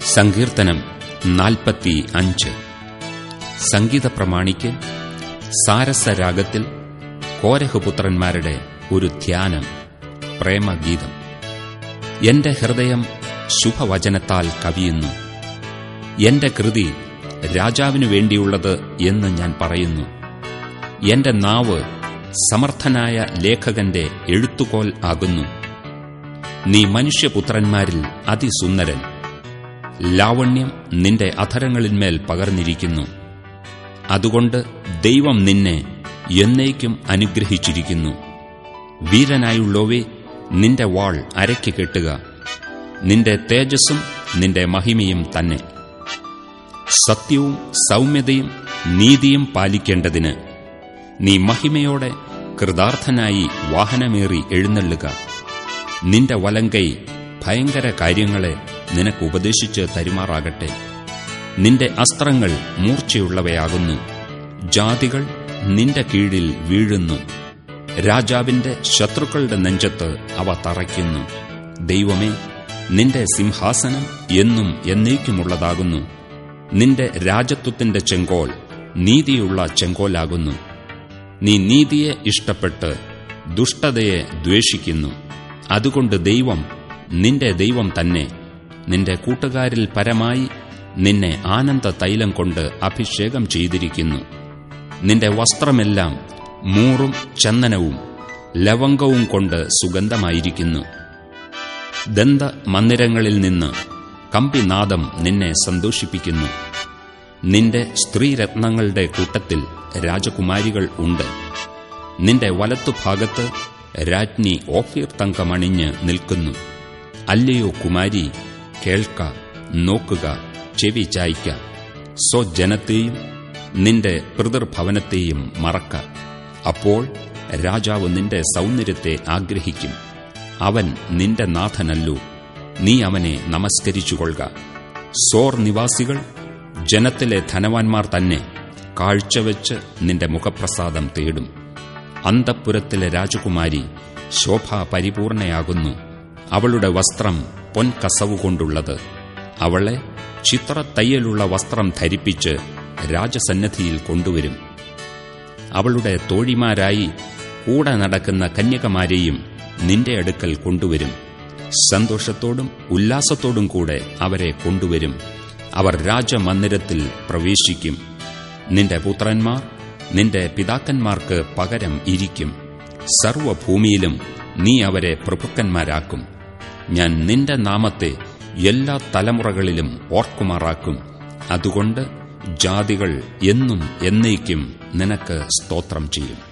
സങ്കീർത്തനം നാൽപ്പത്തി അഞ്ച് സംഗീത പ്രമാണിക്ക് സാരസരാഗത്തിൽ കോരഹുപുത്രന്മാരുടെ ഒരു ധ്യാനം പ്രേമഗീതം. എന്റെ ഹൃദയം ശുഭവചനത്താൽ കവിയുന്നു. എന്റെ കൃതി രാജാവിനു വേണ്ടിയുള്ളത് എന്ന് ഞാൻ പറയുന്നു. എന്റെ നാവ് സമർത്ഥനായ ലേഖകന്റെ എഴുത്തുകോൽ ആകുന്നു. നീ മനുഷ്യപുത്രന്മാരിൽ അതിസുന്ദരൻ. ലാവണ്യം നിന്റെ അധരങ്ങളിന്മേൽ പകർന്നിരിക്കുന്നു. അതുകൊണ്ട് ദൈവം നിന്നെ എന്നേക്കും അനുഗ്രഹിച്ചിരിക്കുന്നു. വീരനായുള്ളോവേ നിന്റെ വാൾ അരയ്ക്ക് കെട്ടുക. നിന്റെ തേജസ്സും നിന്റെ മഹിമയും തന്നെ. സത്യവും സൗമ്യതയും നീതിയും പാലിക്കേണ്ടതിന് നീ മഹിമയോടെ കൃതാർത്ഥനായി വാഹനമേറി എഴുന്നള്ളുക. നിന്റെ വലങ്കൈ ഭയങ്കര കാര്യങ്ങളെ നിനക്ക് ഉപദേശിച്ച് തരുമാറാകട്ടെ. നിന്റെ അസ്ത്രങ്ങൾ മൂർച്ചയുള്ളവയാകുന്നു. ജാതികൾ നിന്റെ കീഴിൽ വീഴുന്നു. രാജാവിന്റെ ശത്രുക്കളുടെ നെഞ്ചത്ത് അവ തറയ്ക്കുന്നു. ദൈവമേ നിന്റെ സിംഹാസനം എന്നും എന്നേക്കുമുള്ളതാകുന്നു. നിന്റെ രാജത്വത്തിന്റെ ചെങ്കോൽ നീതിയുള്ള ചെങ്കോലാകുന്നു. നീ നീതിയെ ഇഷ്ടപ്പെട്ട് ദുഷ്ടതയെ ദ്വേഷിക്കുന്നു. അതുകൊണ്ട് ദൈവം നിന്റെ ദൈവം തന്നെ. നിന്റെ കൂട്ടുകാരിൽ പരമായി നിന്നെ ആനന്ദ തൈലം കൊണ്ട് അഭിഷേകം ചെയ്തിരിക്കുന്നു. നിന്റെ വസ്ത്രമെല്ലാം മൂറും ചന്ദനവും ലവംഗവും കൊണ്ട് സുഗന്ധമായിരിക്കുന്നു. ദന്ത മന്ദിരങ്ങളിൽ നിന്ന് കമ്പിനാദം നിന്നെ സന്തോഷിപ്പിക്കുന്നു. നിന്റെ സ്ത്രീരത്നങ്ങളുടെ കൂട്ടത്തിൽ രാജകുമാരികൾ ഉണ്ട്. നിന്റെ വലത്തുഭാഗത്ത് രാജ്ഞി ഓഫീർ തങ്കമണിഞ്ഞ് നിൽക്കുന്നു. അല്ലയോ കുമാരി കേൾക്ക നോക്കുക ചെവി ചായ്ക്ക. സ്വജനത്തെയും നിന്റെ പിതൃഭവനത്തെയും മറക്ക. അപ്പോൾ രാജാവ് നിന്റെ സൗന്ദര്യത്തെ ആഗ്രഹിക്കും. അവൻ നിന്റെ നാഥനല്ലു. നീ അവനെ നമസ്കരിച്ചുകൊള്ളുക. സോർ നിവാസികൾ ജനത്തിലെ ധനവാന്മാർ തന്നെ കാഴ്ചവെച്ച് നിന്റെ മുഖപ്രസാദം തേടും. അന്തപ്പുരത്തിലെ രാജകുമാരി ശോഭ പരിപൂർണയാകുന്നു അവളുടെ വസ്ത്രം പൊൻകസവുകൊണ്ടുള്ളത്. അവളെ ചിത്രത്തയ്യലുള്ള വസ്ത്രം ധരിപ്പിച്ച് രാജസന്നദ്ധിയിൽ കൊണ്ടുവരും. അവളുടെ തോഴിമാരായി കൂടെ നടക്കുന്ന കന്യകമാരെയും നിന്റെ അടുക്കൽ കൊണ്ടുവരും. സന്തോഷത്തോടും ഉല്ലാസത്തോടും കൂടെ അവരെ കൊണ്ടുവരും. അവർ രാജമന്ദിരത്തിൽ പ്രവേശിക്കും. നിന്റെ പുത്രന്മാർ നിന്റെ പിതാക്കന്മാർക്ക് പകരം ഇരിക്കും. സർവഭൂമിയിലും നീ അവരെ പ്രഭുക്കന്മാരാക്കും. ഞാൻ നിന്റെ നാമത്തെ എല്ലാ തലമുറകളിലും ഓർക്കുമാറാക്കും. അതുകൊണ്ട് ജാതികൾ എന്നും എന്നേക്കും നിനക്ക് സ്തോത്രം ചെയ്യും.